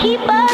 keep up.